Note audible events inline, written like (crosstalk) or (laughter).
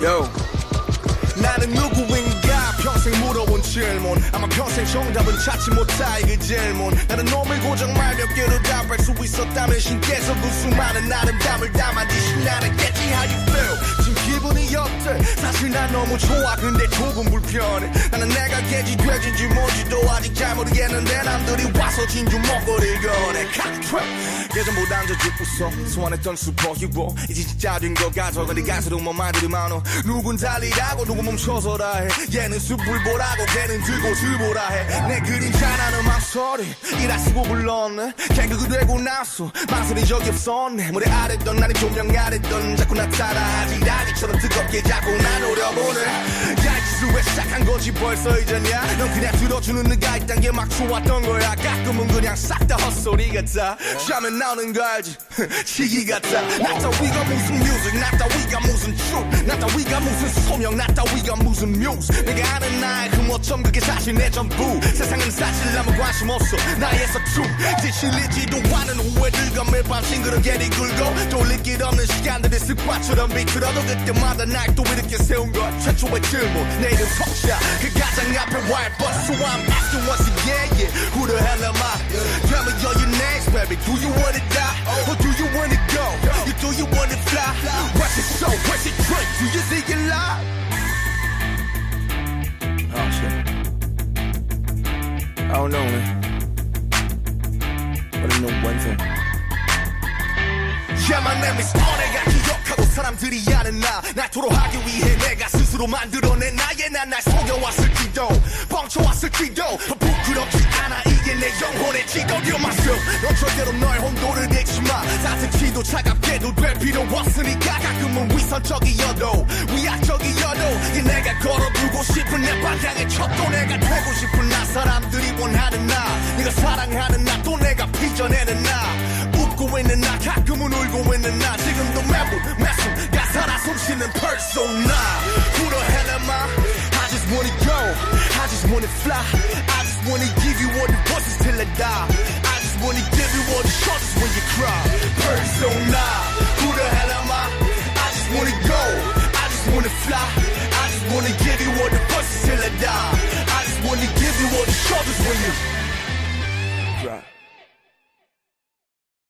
Yo. 나는 누구인가 평생 물어본 질문 아마 평생 정답은 찾지 못할 그 질문 나는 놈을 고정 말몇 개로 답할 수 있었다면 신께서 그 수많은 아름다움을 담아주신 나는 겠지. How you feel? 지금 기분이 어때? 사실 난 너무 좋아. 근데 조금 불편해. 나는 내가 개지 돼지인지 뭔지도 아직 잘 모르겠는데 남들이 와서 진주 먹거리를 거래 예전보단 더 웃어 소환했던 슈퍼히로. 이제 진짜 된것 같아 근데 가수로 뭐 말들이 많어. 누군 달리라고 누구 멈춰서라 해. 얘는 숲을 보라고 걔는 들고 들보라 해내 그림자라는 망설이 이라 쓰고 불렀네. 걔가 되고 나서 망설인 적이 없었네. 무대 아래든 아님 조명 아래든 자꾸 나타나 아지랑이처럼 뜨겁게 자꾸 날 노려보네 한 건지 벌써 잊었냐 넌 그냥 들어주는 누가 있단 게 막 좋았던 거야. 가끔은 그냥 싹 다 헛소리 같아. 취하면 나오는 거 알지? (laughs) 치기 같아. 나 따위가 무슨 music 나 따위가 무슨 truth 나 따위가 무슨 소명 나 따위가 무슨 뮤즈 내가 아는 나의 흠 어쩜 그게 사실 내 전부. 세상은 사실 아무 관심 없어. 나의 서툼 지실리지도 않은 후회들과 매일 밤 싱그럽게 뒤굴고 돌릴 길 없는 시간들이 습관처럼 비틀어도 그때마다 날 또 이렇게 세운 것. 최초의 질문. 내 이름 석 자 그 가장 앞에 와이 but so I'm asking once again yeah who the hell am I tell me all your names baby do you wanna die or do you wanna go you do you wanna fly what's it so what's it drink do you see it live oh shit I don't know man but I know one thing Name is on 내가 기억하고 사람들이 아는 나. 날토록 하기 위해 내가 스스로 만들어낸 나의 난날 속여왔을지도 뻥쳐왔을지도. 부끄럽지 않아 이게 내 영혼의 You're myself 넌 절대로 널 혼돈을 내지 마. 따뜻히도 차갑게도 될 필요 없으니까 가끔은 위선적이어도 위약적이어도 이 내가 걸어두고 싶은 내 방향의 척도 내가 되고 싶은 나. 사람들이 원하는 나 네가 사랑하는 나 또 내가 빚어내는 나 I just wanna fly. I just wanna give you all the voices till I die. I just wanna give you all the shortest when you cry. Birds. Who the hell am I? I just wanna go. I just wanna fly. I just wanna give you all the voices till I die. I just wanna give you all the shortest when you cry.